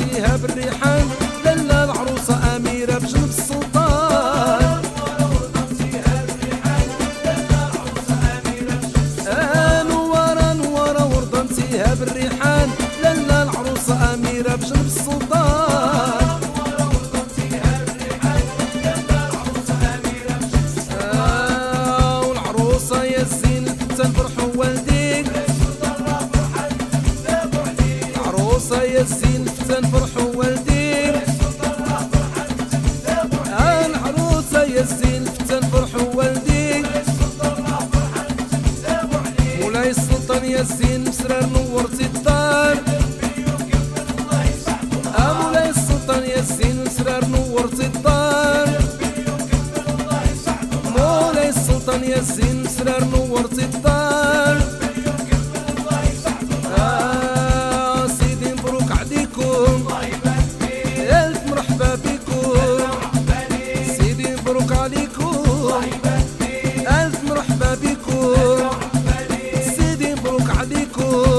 فيها بالريحان. لالا العروسة أميرة بجنب السلطان. آه، نورة نورة وردنتيها بالريحان. لالا العروسة أميرة بجنب السلطان. الزين تنفرحوا والديك. العروسة يا الزين تنفرحوا والديك آه، العروسة يا الزين تنفرحوا والديك مولاي السلطان يا الزين مسرار نورتي الدار آه، مولاي السلطان يا الزين مسرار نورتي الدار مولاي السلطان يا الزين مسرار نورتي الدار بكم ألف مرحبا بكم سيدي مبروك عليكم.